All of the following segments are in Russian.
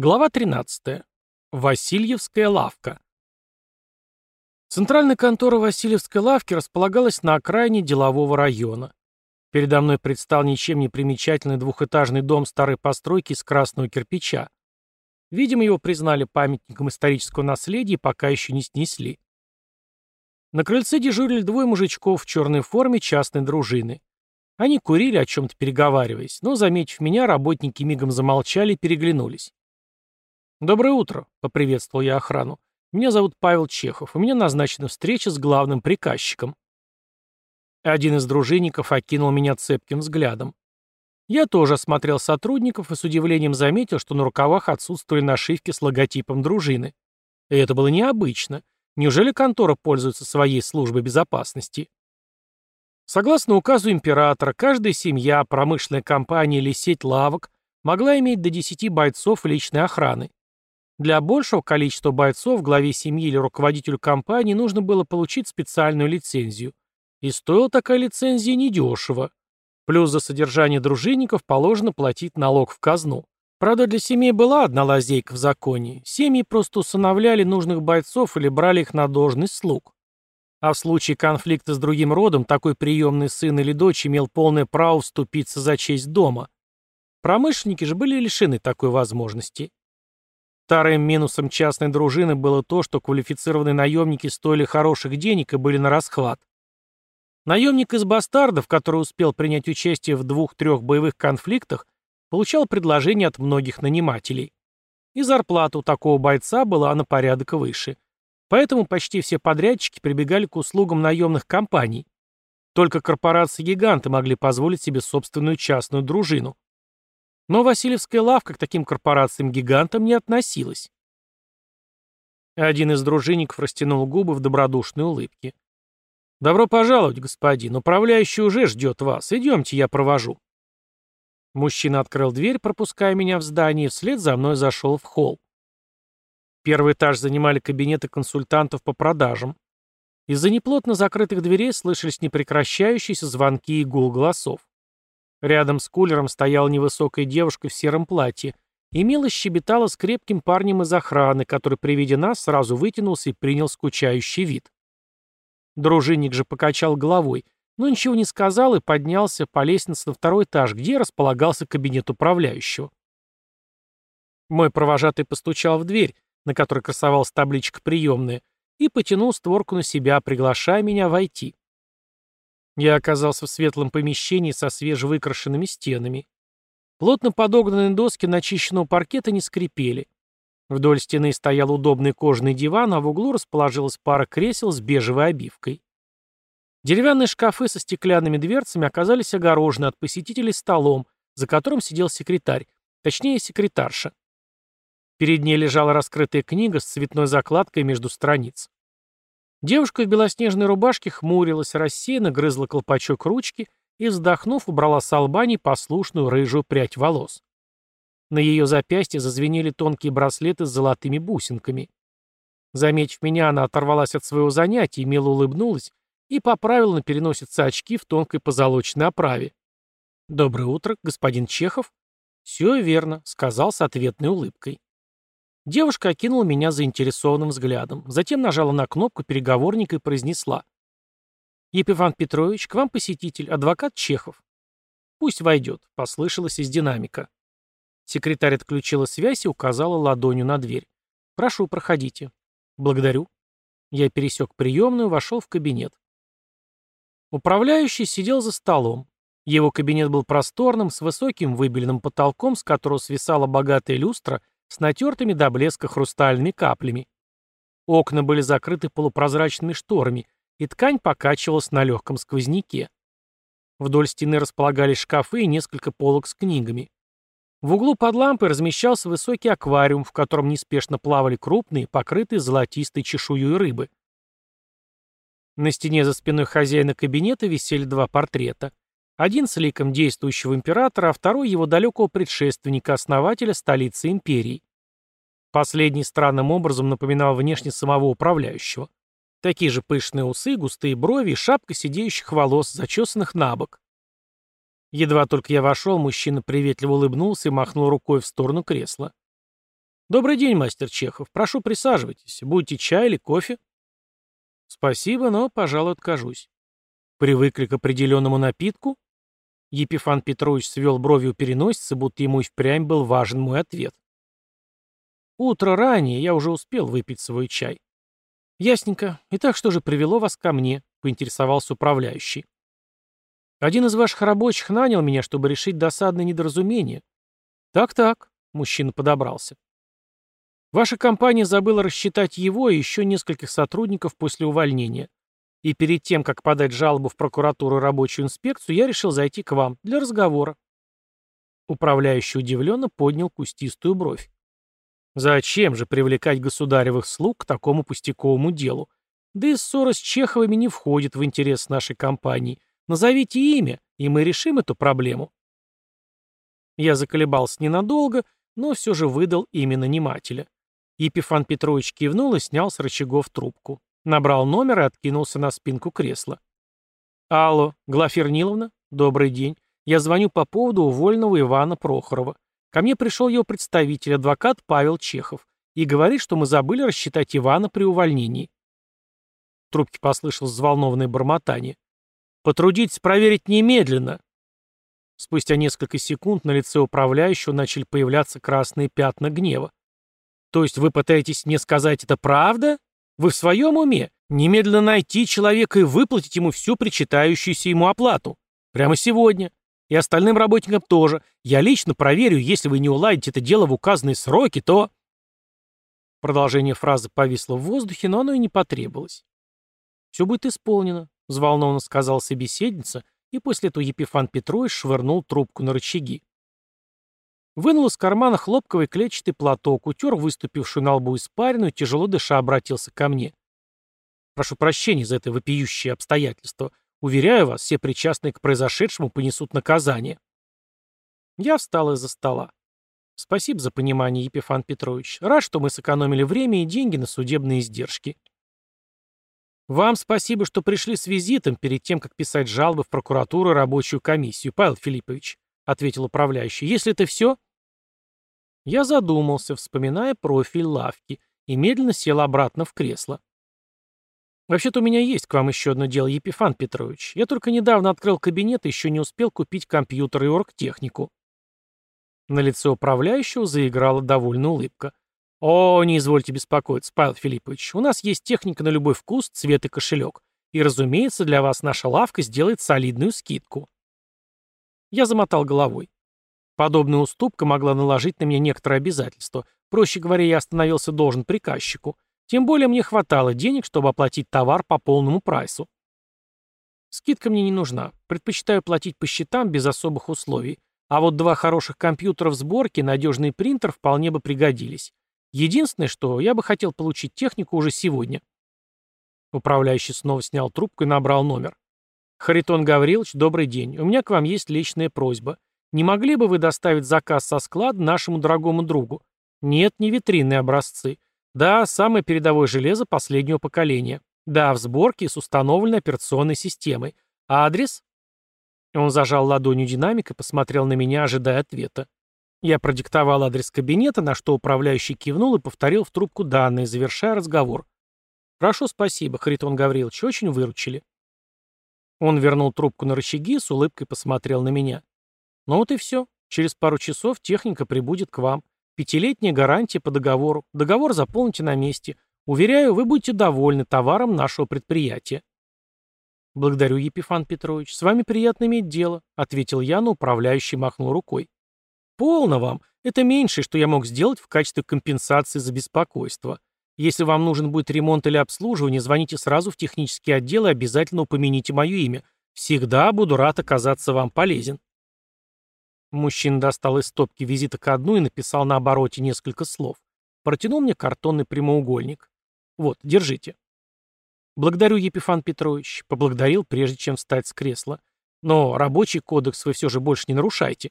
Глава 13. Васильевская лавка. Центральная контора Васильевской лавки располагалась на окраине делового района. Передо мной предстал ничем не примечательный двухэтажный дом старой постройки из красного кирпича. Видимо, его признали памятником исторического наследия и пока еще не снесли. На крыльце дежурили двое мужичков в черной форме частной дружины. Они курили, о чем-то переговариваясь, но, заметив меня, работники мигом замолчали и переглянулись. «Доброе утро», — поприветствовал я охрану. «Меня зовут Павел Чехов. У меня назначена встреча с главным приказчиком». Один из дружинников окинул меня цепким взглядом. Я тоже осмотрел сотрудников и с удивлением заметил, что на рукавах отсутствовали нашивки с логотипом дружины. И это было необычно. Неужели контора пользуется своей службой безопасности? Согласно указу императора, каждая семья, промышленная компания или сеть лавок могла иметь до 10 бойцов личной охраны. Для большего количества бойцов главе семьи или руководителю компании нужно было получить специальную лицензию. И стоила такая лицензия недешево. Плюс за содержание дружинников положено платить налог в казну. Правда, для семей была одна лазейка в законе. Семьи просто усыновляли нужных бойцов или брали их на должность слуг. А в случае конфликта с другим родом такой приемный сын или дочь имел полное право вступиться за честь дома. Промышленники же были лишены такой возможности. Старым минусом частной дружины было то, что квалифицированные наемники стоили хороших денег и были на расхват. Наемник из бастардов, который успел принять участие в двух-трех боевых конфликтах, получал предложения от многих нанимателей. И зарплата у такого бойца была на порядок выше. Поэтому почти все подрядчики прибегали к услугам наемных компаний. Только корпорации-гиганты могли позволить себе собственную частную дружину. Но Васильевская лавка к таким корпорациям-гигантам не относилась. Один из дружинников растянул губы в добродушной улыбке. «Добро пожаловать, господин. Управляющий уже ждет вас. Идемте, я провожу». Мужчина открыл дверь, пропуская меня в здание, и вслед за мной зашел в холл. Первый этаж занимали кабинеты консультантов по продажам. Из-за неплотно закрытых дверей слышались непрекращающиеся звонки и гул голосов. Рядом с кулером стояла невысокая девушка в сером платье и мило щебетала с крепким парнем из охраны, который при виде нас сразу вытянулся и принял скучающий вид. Дружинник же покачал головой, но ничего не сказал и поднялся по лестнице на второй этаж, где располагался кабинет управляющего. Мой провожатый постучал в дверь, на которой красовалась табличка «Приемная», и потянул створку на себя, приглашая меня войти. Я оказался в светлом помещении со свежевыкрашенными стенами. Плотно подогнанные доски начищенного паркета не скрипели. Вдоль стены стоял удобный кожаный диван, а в углу расположилась пара кресел с бежевой обивкой. Деревянные шкафы со стеклянными дверцами оказались огорожены от посетителей столом, за которым сидел секретарь, точнее секретарша. Перед ней лежала раскрытая книга с цветной закладкой между страниц. Девушка в белоснежной рубашке хмурилась, рассеянно грызла колпачок ручки и, вздохнув, убрала с лба непослушную рыжую прядь волос. На ее запястье зазвенели тонкие браслеты с золотыми бусинками. Заметив меня, она оторвалась от своего занятия, мило улыбнулась и поправила на переносице очки в тонкой позолоченной оправе. «Доброе утро, господин Чехов». «Все верно», — сказал с ответной улыбкой. Девушка окинула меня заинтересованным взглядом, затем нажала на кнопку переговорника и произнесла. «Епифан Петрович, к вам посетитель, адвокат Чехов». «Пусть войдет», — послышалось из динамика. Секретарь отключила связь и указала ладонью на дверь. «Прошу, проходите». «Благодарю». Я пересек приемную, вошел в кабинет. Управляющий сидел за столом. Его кабинет был просторным, с высоким выбеленным потолком, с которого свисала богатая люстра — с натертыми до блеска хрустальными каплями. Окна были закрыты полупрозрачными шторами, и ткань покачивалась на легком сквозняке. Вдоль стены располагались шкафы и несколько полок с книгами. В углу под лампой размещался высокий аквариум, в котором неспешно плавали крупные, покрытые золотистой чешуей рыбы. На стене за спиной хозяина кабинета висели два портрета. Один с ликом действующего императора, а второй его далекого предшественника, основателя столицы империи. Последний странным образом напоминал внешне самого управляющего. Такие же пышные усы, густые брови и шапка сидеющих волос, зачесанных на бок. Едва только я вошел, мужчина приветливо улыбнулся и махнул рукой в сторону кресла. «Добрый день, мастер Чехов. Прошу, присаживайтесь. Будете чай или кофе?» «Спасибо, но, пожалуй, откажусь». «Привыкли к определенному напитку?» Епифан Петрович свел бровью переносицы, будто ему и впрямь был важен мой ответ. «Утро ранее, я уже успел выпить свой чай». «Ясненько. Итак, что же привело вас ко мне?» — поинтересовался управляющий. «Один из ваших рабочих нанял меня, чтобы решить досадное недоразумение». «Так-так», — мужчина подобрался. «Ваша компания забыла рассчитать его и еще нескольких сотрудников после увольнения. И перед тем, как подать жалобу в прокуратуру и рабочую инспекцию, я решил зайти к вам для разговора». Управляющий удивленно поднял кустистую бровь. Зачем же привлекать государевых слуг к такому пустяковому делу? Да и ссора с Чеховыми не входит в интерес нашей компании. Назовите имя, и мы решим эту проблему. Я заколебался ненадолго, но все же выдал имя нанимателя. Епифан Петрович кивнул и снял с рычагов трубку. Набрал номер и откинулся на спинку кресла. «Алло, Глафир Ниловна, добрый день. Я звоню по поводу увольного Ивана Прохорова. Ко мне пришел его представитель, адвокат Павел Чехов, и говорит, что мы забыли рассчитать Ивана при увольнении. В трубке послышалось взволнованное бормотание. «Потрудитесь проверить немедленно!» Спустя несколько секунд на лице управляющего начали появляться красные пятна гнева. «То есть вы пытаетесь мне сказать, это правда? Вы в своем уме? Немедленно найти человека и выплатить ему всю причитающуюся ему оплату. Прямо сегодня. И остальным работникам тоже. Я лично проверю, если вы не уладите это дело в указанные сроки, то...» Продолжение фразы повисло в воздухе, но оно и не потребовалось. «Все будет исполнено», — взволнованно сказал собеседница, и после этого Епифан Петрович швырнул трубку на рычаги. Вынул из кармана хлопковый клетчатый платок, утер выступившую на лбу испарину и, тяжело дыша, обратился ко мне. «Прошу прощения за это вопиющее обстоятельство. Уверяю вас, все причастные к произошедшему понесут наказание. Я встал из-за стола. Спасибо за понимание, Епифан Петрович. Рад, что мы сэкономили время и деньги на судебные издержки. Вам спасибо, что пришли с визитом перед тем, как писать жалобы в прокуратуру и рабочую комиссию, Павел Филиппович, ответил управляющий. Если это все... Я задумался, вспоминая профиль лавки, и медленно сел обратно в кресло. «Вообще-то у меня есть к вам еще одно дело, Епифан Петрович. Я только недавно открыл кабинет и еще не успел купить компьютер и оргтехнику». На лице управляющего заиграла довольная улыбка. «О, не извольте беспокоиться, Павел Филиппович. У нас есть техника на любой вкус, цвет и кошелек. И, разумеется, для вас наша лавка сделает солидную скидку». Я замотал головой. Подобная уступка могла наложить на меня некоторые обязательства. Проще говоря, я остановился должен приказчику. Тем более мне хватало денег, чтобы оплатить товар по полному прайсу. Скидка мне не нужна. Предпочитаю платить по счетам без особых условий. А вот два хороших компьютера в сборке, надежный принтер вполне бы пригодились. Единственное, что я бы хотел получить технику уже сегодня. Управляющий снова снял трубку и набрал номер. «Харитон Гаврилович, добрый день. У меня к вам есть личная просьба. Не могли бы вы доставить заказ со склада нашему дорогому другу? Нет, не витринные образцы. Да, самое передовое железо последнего поколения. Да, в сборке с установленной операционной системой. А адрес? Он зажал ладонью динамик и посмотрел на меня, ожидая ответа. Я продиктовал адрес кабинета, на что управляющий кивнул и повторил в трубку данные, завершая разговор. «Хорошо, спасибо, Харитон Гаврилович, очень выручили». Он вернул трубку на рычаги и с улыбкой посмотрел на меня. «Ну вот и все. Через пару часов техника прибудет к вам. Пятилетняя гарантия по договору. Договор заполните на месте. Уверяю, вы будете довольны товаром нашего предприятия. Благодарю, Епифан Петрович. С вами приятно иметь дело, ответил я, но управляющий махнул рукой. Полно вам. Это меньшее, что я мог сделать в качестве компенсации за беспокойство. Если вам нужен будет ремонт или обслуживание, звоните сразу в технический отдел и обязательно упомяните мое имя. Всегда буду рад оказаться вам полезен. Мужчина достал из стопки визита к одну и написал на обороте несколько слов. Протянул мне картонный прямоугольник. «Вот, держите». «Благодарю, Епифан Петрович», — поблагодарил, прежде чем встать с кресла. «Но рабочий кодекс вы все же больше не нарушайте».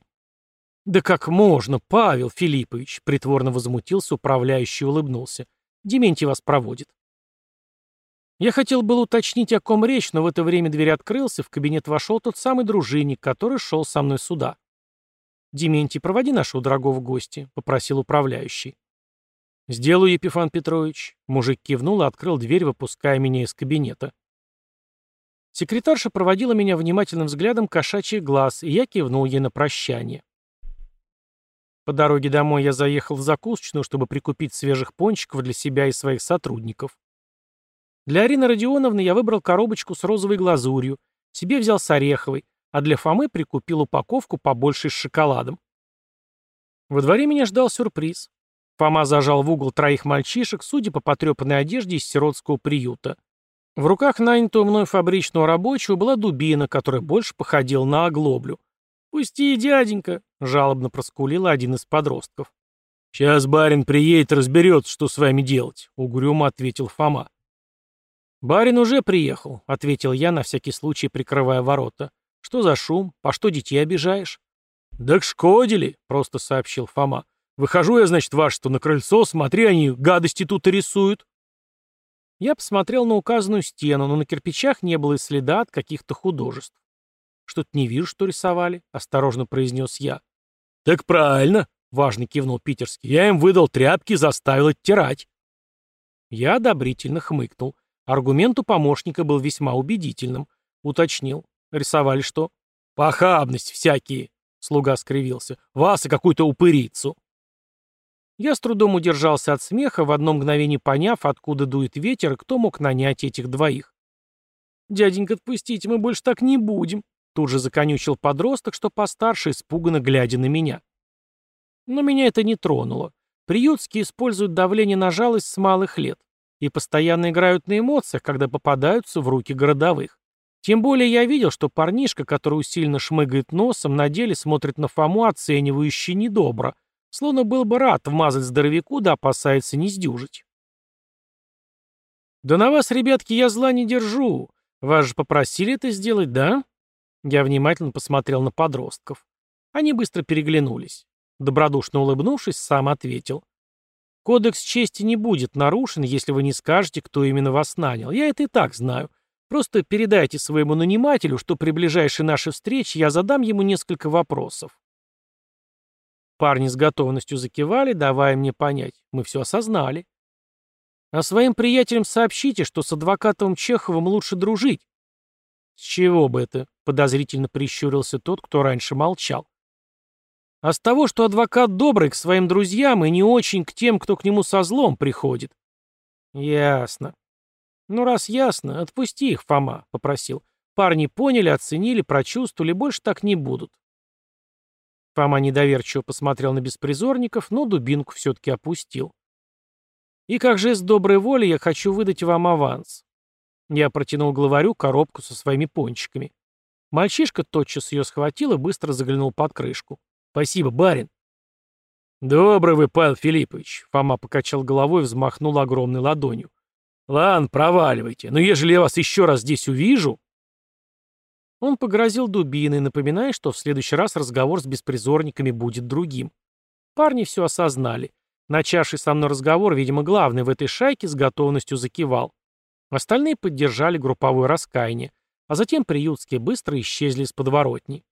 «Да как можно, Павел Филиппович!» — притворно возмутился, управляющий улыбнулся. «Дементий вас проводит». Я хотел было уточнить, о ком речь, но в это время дверь открылась, и в кабинет вошел тот самый дружинник, который шел со мной сюда. «Дементий, проводи нашего дорогого гостя», — попросил управляющий. «Сделаю, Епифан Петрович». Мужик кивнул и открыл дверь, выпуская меня из кабинета. Секретарша проводила меня внимательным взглядом кошачий глаз, и я кивнул ей на прощание. По дороге домой я заехал в закусочную, чтобы прикупить свежих пончиков для себя и своих сотрудников. Для Арины Родионовны я выбрал коробочку с розовой глазурью, себе взял с ореховой, а для Фомы прикупил упаковку побольше с шоколадом. Во дворе меня ждал сюрприз. Фома зажал в угол троих мальчишек, судя по потрепанной одежде из сиротского приюта. В руках нанятого мной фабричного рабочего была дубина, которая больше походила на оглоблю. «Пусти, дяденька!» — жалобно проскулил один из подростков. «Сейчас барин приедет разберется, что с вами делать», — угрюмо ответил Фома. «Барин уже приехал», — ответил я, на всякий случай прикрывая ворота. «Что за шум? По что детей обижаешь?» «Да к шкодили», — просто сообщил Фома. Выхожу я, значит, ваш, что на крыльцо, смотри, они гадости тут и рисуют. Я посмотрел на указанную стену, но на кирпичах не было и следа от каких-то художеств. «Что-то не вижу, что рисовали», — осторожно произнес я. «Так правильно», — важно кивнул питерский. «Я им выдал тряпки заставил оттирать». Я одобрительно хмыкнул. Аргумент у помощника был весьма убедительным. Уточнил. «Рисовали что?» «Похабность всякие», — слуга скривился. «Вас и какую-то упырицу». Я с трудом удержался от смеха, в одно мгновение поняв, откуда дует ветер и кто мог нанять этих двоих. «Дяденька, отпустите, мы больше так не будем», тут же законючил подросток, что постарше, испуганно глядя на меня. Но меня это не тронуло. Приютские используют давление на жалость с малых лет и постоянно играют на эмоциях, когда попадаются в руки городовых. Тем более я видел, что парнишка, который усиленно шмыгает носом, на деле смотрит на Фому оценивающе недобро — Словно был бы рад вмазать здоровяку, да опасается не сдюжить. «Да на вас, ребятки, я зла не держу. Вас же попросили это сделать, да?» Я внимательно посмотрел на подростков. Они быстро переглянулись. Добродушно улыбнувшись, сам ответил. «Кодекс чести не будет нарушен, если вы не скажете, кто именно вас нанял. Я это и так знаю. Просто передайте своему нанимателю, что при ближайшей нашей встрече я задам ему несколько вопросов. Парни с готовностью закивали, давая мне понять. Мы все осознали. А своим приятелям сообщите, что с адвокатом Чеховым лучше дружить. С чего бы это? Подозрительно прищурился тот, кто раньше молчал. А с того, что адвокат добрый к своим друзьям и не очень к тем, кто к нему со злом приходит. Ясно. Ну, раз ясно, отпусти их, Фома, попросил. Парни поняли, оценили, прочувствовали, больше так не будут. Фома недоверчиво посмотрел на беспризорников, но дубинку все-таки опустил. «И как жест доброй воли я хочу выдать вам аванс». Я протянул главарю коробку со своими пончиками. Мальчишка тотчас ее схватил и быстро заглянул под крышку. «Спасибо, барин». «Добрый вы, Павел Филиппович», — Фома покачал головой и взмахнул огромной ладонью. «Ладно, проваливайте, но ежели я вас еще раз здесь увижу...» Он погрозил дубиной, напоминая, что в следующий раз разговор с беспризорниками будет другим. Парни все осознали. Начавший со мной разговор, видимо, главный в этой шайке, с готовностью закивал. Остальные поддержали групповое раскаяние, а затем приютские быстро исчезли из подворотни.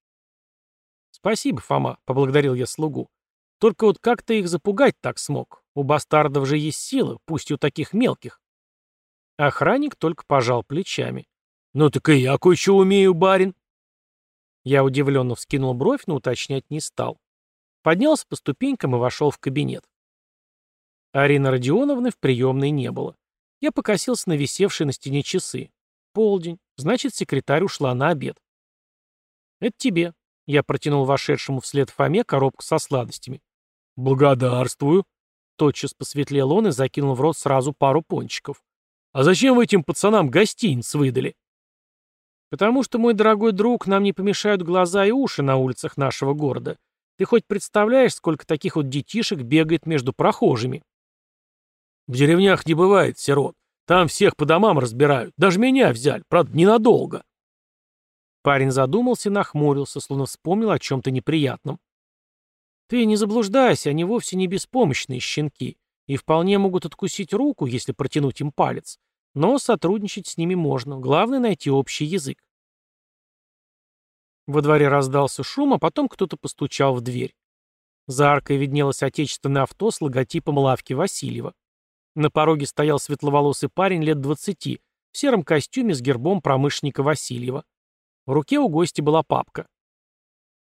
«Спасибо, Фома», — поблагодарил я слугу. «Только вот как ты их запугать так смог? У бастардов же есть силы, пусть и у таких мелких». Охранник только пожал плечами. «Ну так и я кое-что умею, барин». Я удивленно вскинул бровь, но уточнять не стал. Поднялся по ступенькам и вошел в кабинет. Арины Родионовны в приемной не было. Я покосился на висевшие на стене часы. Полдень. Значит, секретарь ушла на обед. «Это тебе». Я протянул вошедшему вслед Фоме коробку со сладостями. «Благодарствую». Тотчас посветлел он и закинул в рот сразу пару пончиков. «А зачем вы этим пацанам гостиниц выдали?» Потому что, мой дорогой друг, нам не помешают глаза и уши на улицах нашего города. Ты хоть представляешь, сколько таких вот детишек бегает между прохожими? В деревнях не бывает сирот. Там всех по домам разбирают. Даже меня взяли, правда, ненадолго. Парень задумался и нахмурился, словно вспомнил о чем-то неприятном. Ты не заблуждайся, они вовсе не беспомощные щенки и вполне могут откусить руку, если протянуть им палец. Но сотрудничать с ними можно, главное найти общий язык. Во дворе раздался шум, а потом кто-то постучал в дверь. За аркой виднелось отечественное авто с логотипом лавки Васильева. На пороге стоял светловолосый парень лет двадцати, в сером костюме с гербом промышленника Васильева. В руке у гостя была папка.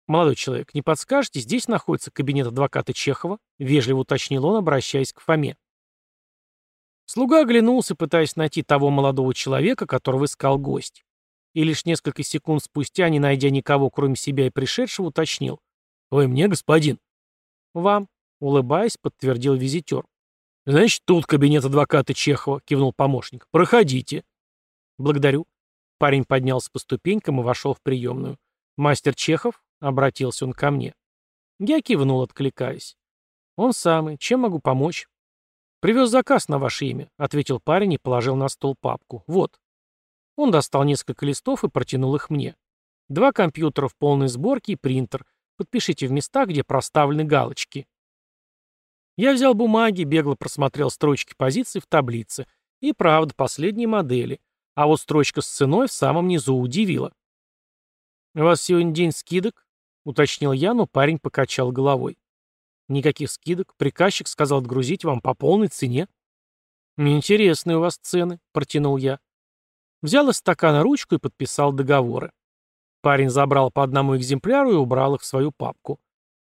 «Молодой человек, не подскажете, здесь находится кабинет адвоката Чехова?» — вежливо уточнил он, обращаясь к Фоме. Слуга оглянулся, пытаясь найти того молодого человека, которого искал гость. И лишь несколько секунд спустя, не найдя никого, кроме себя и пришедшего, уточнил. «Вы мне, господин?» «Вам», — улыбаясь, подтвердил визитер. «Значит, тут кабинет адвоката Чехова», — кивнул помощник. «Проходите». «Благодарю». Парень поднялся по ступенькам и вошел в приемную. «Мастер Чехов?» — обратился он ко мне. Я кивнул, откликаясь. «Он самый. Чем могу помочь?» «Привез заказ на ваше имя», — ответил парень и положил на стол папку. «Вот». Он достал несколько листов и протянул их мне. Два компьютера в полной сборке и принтер. Подпишите в местах, где проставлены галочки. Я взял бумаги, бегло просмотрел строчки позиций в таблице. И правда, последние модели. А вот строчка с ценой в самом низу удивила. «У вас сегодня день скидок?» — уточнил я, но парень покачал головой. «Никаких скидок. Приказчик сказал отгрузить вам по полной цене». «Интересные у вас цены», — протянул я. Взял из стакана ручку и подписал договоры. Парень забрал по одному экземпляру и убрал их в свою папку.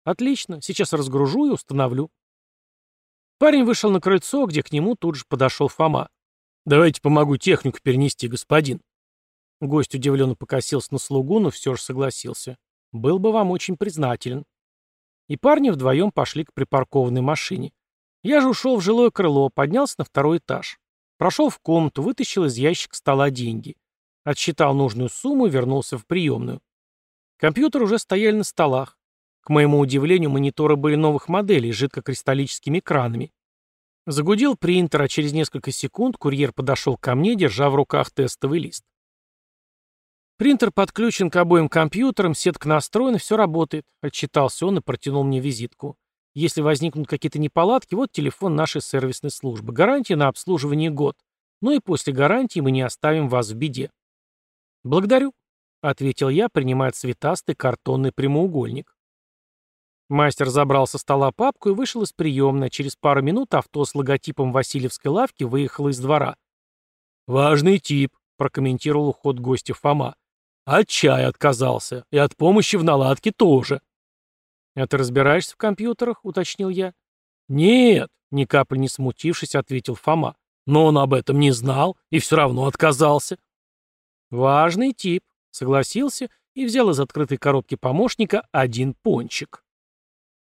«Отлично. Сейчас разгружу и установлю». Парень вышел на крыльцо, где к нему тут же подошел Фома. «Давайте помогу технику перенести, господин». Гость удивленно покосился на слугу, но все же согласился. «Был бы вам очень признателен». И парни вдвоем пошли к припаркованной машине. Я же ушел в жилое крыло, поднялся на второй этаж. Прошел в комнату, вытащил из ящика стола деньги. Отсчитал нужную сумму и вернулся в приемную. Компьютеры уже стояли на столах. К моему удивлению, мониторы были новых моделей с жидкокристаллическими экранами. Загудел принтер, а через несколько секунд курьер подошел ко мне, держа в руках тестовый лист. Принтер подключен к обоим компьютерам, сетка настроена, все работает. Отчитался он и протянул мне визитку. Если возникнут какие-то неполадки, вот телефон нашей сервисной службы. Гарантия на обслуживание год. Ну и после гарантии мы не оставим вас в беде. Благодарю, ответил я, принимая цветастый картонный прямоугольник. Мастер забрал со стола папку и вышел из приемной. Через пару минут авто с логотипом Васильевской лавки выехало из двора. «Важный тип», — прокомментировал уход гостя Фома. «От чая отказался. И от помощи в наладке тоже». «А ты разбираешься в компьютерах?» — уточнил я. «Нет», — ни капли не смутившись, ответил Фома. «Но он об этом не знал и все равно отказался». «Важный тип», — согласился и взял из открытой коробки помощника один пончик.